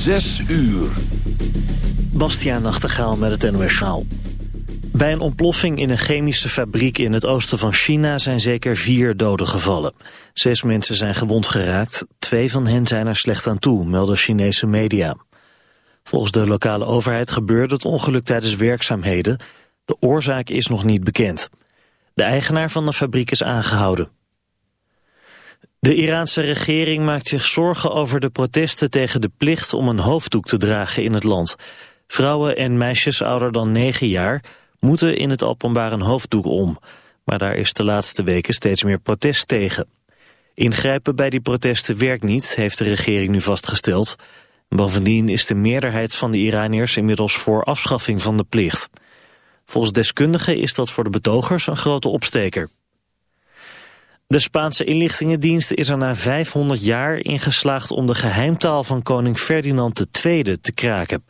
Zes uur. Bastiaan Nachtegaal met het NOS Journaal. Bij een ontploffing in een chemische fabriek in het oosten van China zijn zeker vier doden gevallen. Zes mensen zijn gewond geraakt, twee van hen zijn er slecht aan toe, melden Chinese media. Volgens de lokale overheid gebeurde het ongeluk tijdens werkzaamheden. De oorzaak is nog niet bekend. De eigenaar van de fabriek is aangehouden. De Iraanse regering maakt zich zorgen over de protesten tegen de plicht om een hoofddoek te dragen in het land. Vrouwen en meisjes ouder dan 9 jaar moeten in het openbaar een hoofddoek om. Maar daar is de laatste weken steeds meer protest tegen. Ingrijpen bij die protesten werkt niet, heeft de regering nu vastgesteld. Bovendien is de meerderheid van de Iraniërs inmiddels voor afschaffing van de plicht. Volgens deskundigen is dat voor de betogers een grote opsteker. De Spaanse inlichtingendienst is er na 500 jaar ingeslaagd om de geheimtaal van koning Ferdinand II te kraken.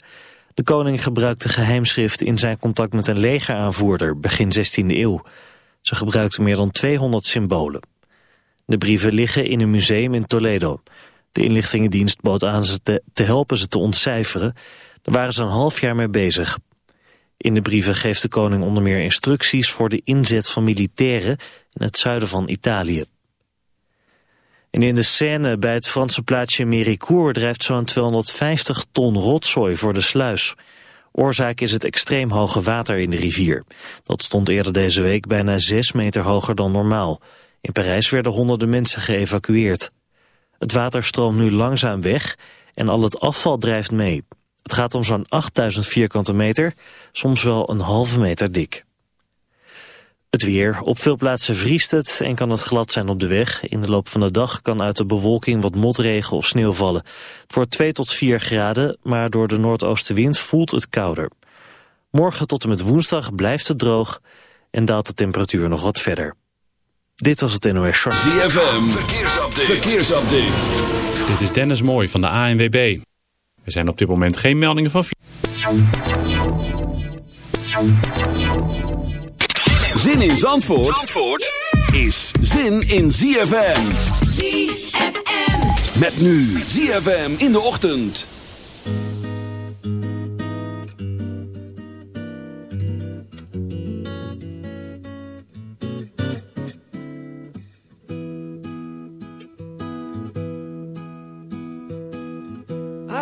De koning gebruikte geheimschrift in zijn contact met een legeraanvoerder begin 16e eeuw. Ze gebruikte meer dan 200 symbolen. De brieven liggen in een museum in Toledo. De inlichtingendienst bood aan ze te, te helpen ze te ontcijferen. Daar waren ze een half jaar mee bezig. In de brieven geeft de koning onder meer instructies voor de inzet van militairen in het zuiden van Italië. En in de Seine bij het Franse plaatsje Méricourt drijft zo'n 250 ton rotzooi voor de sluis. Oorzaak is het extreem hoge water in de rivier. Dat stond eerder deze week bijna 6 meter hoger dan normaal. In Parijs werden honderden mensen geëvacueerd. Het water stroomt nu langzaam weg en al het afval drijft mee. Het gaat om zo'n 8000 vierkante meter, soms wel een halve meter dik. Het weer. Op veel plaatsen vriest het en kan het glad zijn op de weg. In de loop van de dag kan uit de bewolking wat motregen of sneeuw vallen. Het wordt 2 tot 4 graden, maar door de noordoostenwind voelt het kouder. Morgen tot en met woensdag blijft het droog en daalt de temperatuur nog wat verder. Dit was het NOS Short. ZFM. Verkeersupdate. Verkeersupdate. Dit is Dennis Mooi van de ANWB. Er zijn op dit moment geen meldingen van... Zin in Zandvoort, Zandvoort is zin in ZFM. ZFM. Met nu ZFM in de ochtend.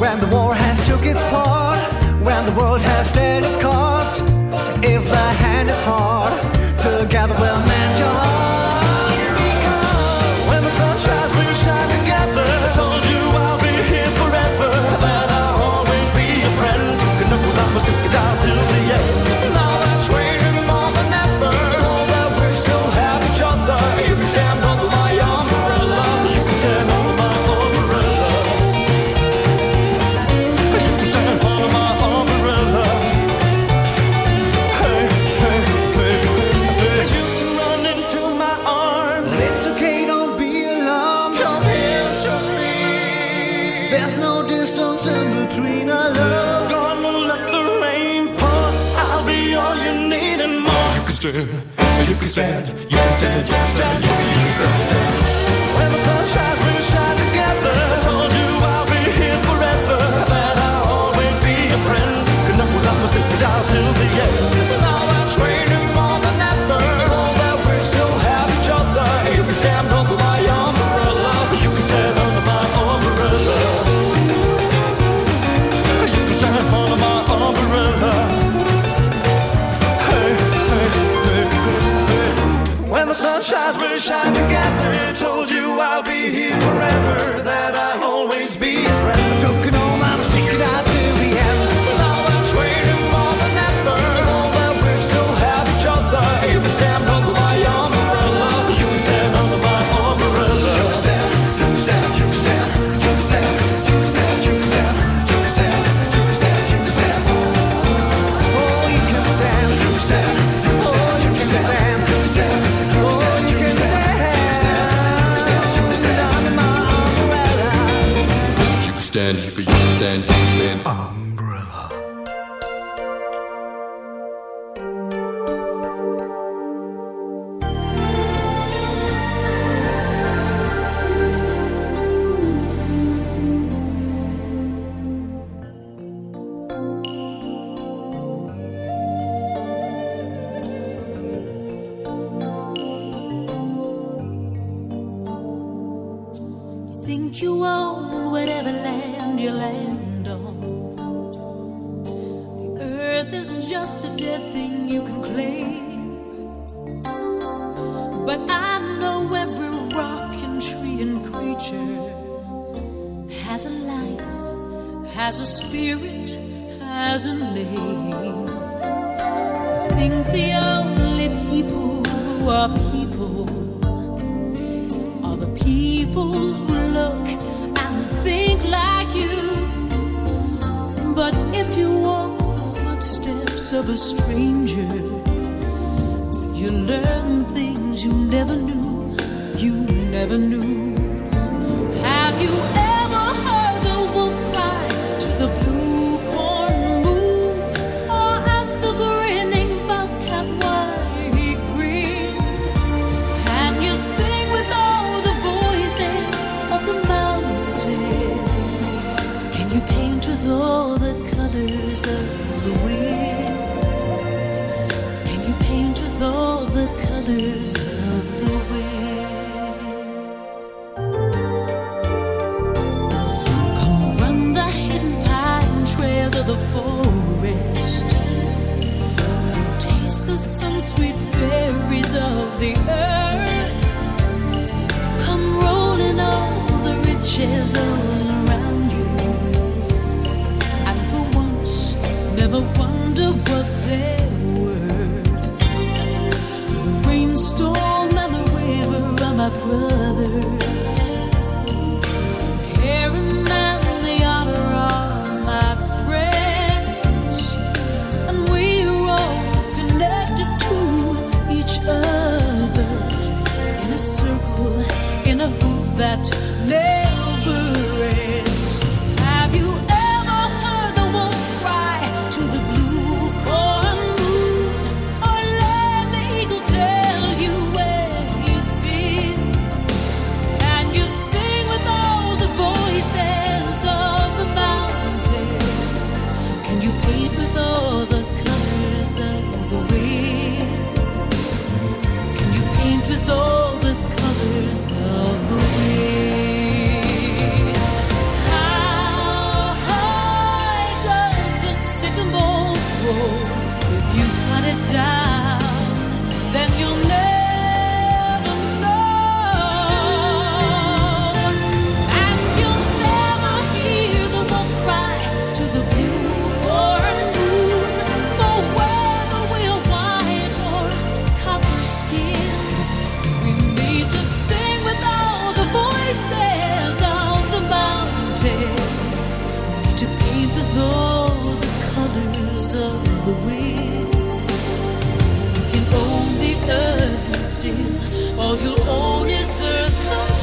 Wonder its part, when The rainstorm and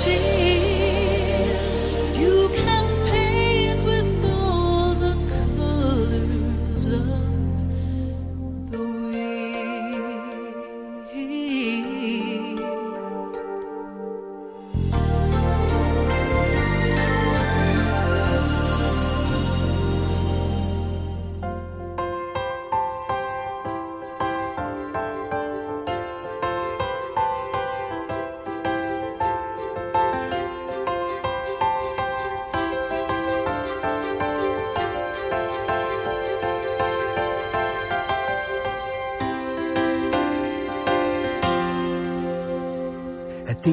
心。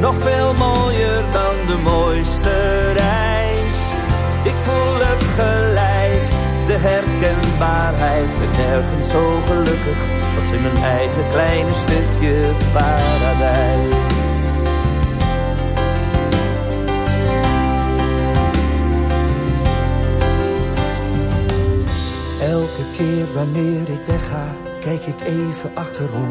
Nog veel mooier dan de mooiste reis. Ik voel het gelijk, de herkenbaarheid. Ben nergens zo gelukkig als in mijn eigen kleine stukje paradijs. Elke keer wanneer ik wegga, kijk ik even achterom.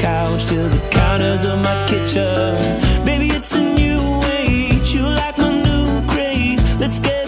couch to the counters of my kitchen. Baby, it's a new age. You like my new craze. Let's get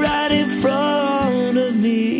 right in front of me.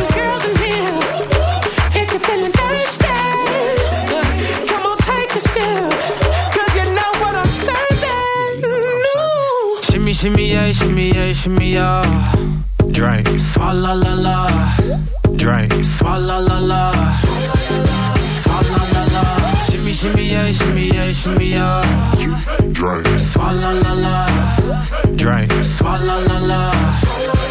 Shimmy, yeah, shimmy, yeah, shimmy, yeah. Drink, swalla la la. Drink, swalla la la. Swalla la la. Shimmy, shimmy, yeah, shimmy, yeah, shimmy, yeah. Drink, swalla la la. Drink, swalla la la.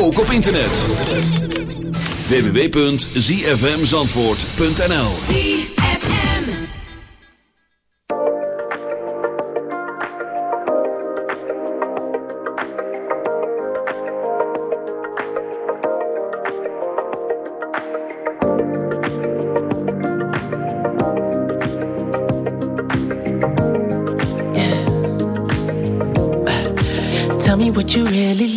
ook op internet. www.zfmzandvoort.nl Tell me what you really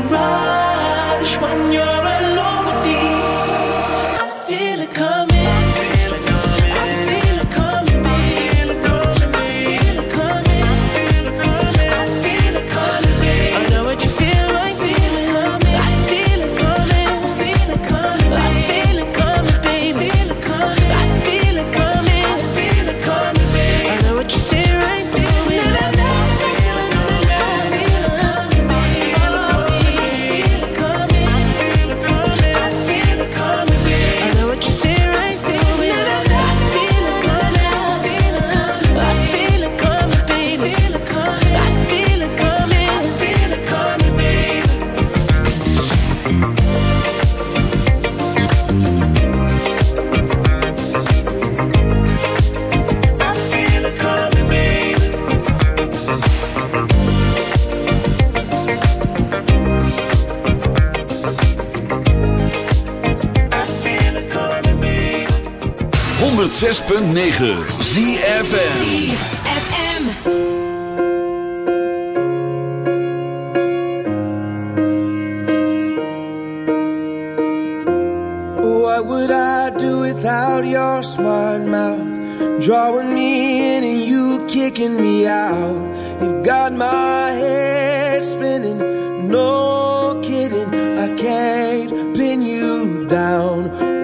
106.9 ZFN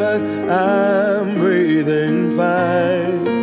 but I'm breathing fine.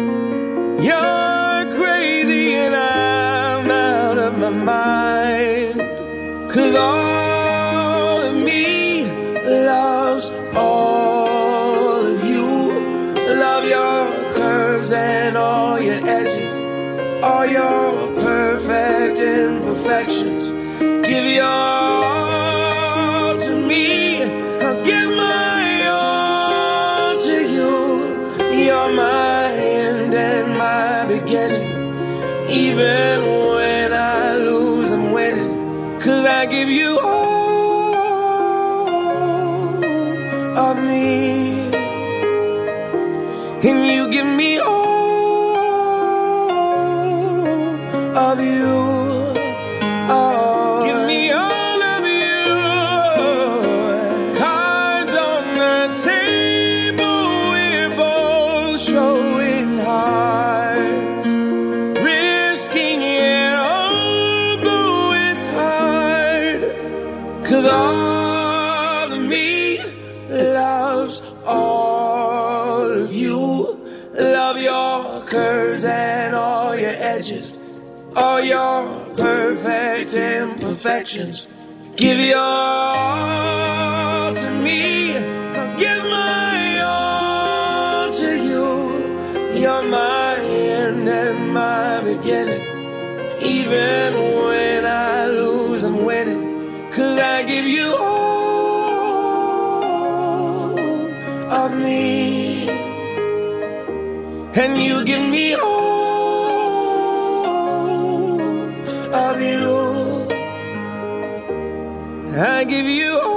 actions. Give your I give you all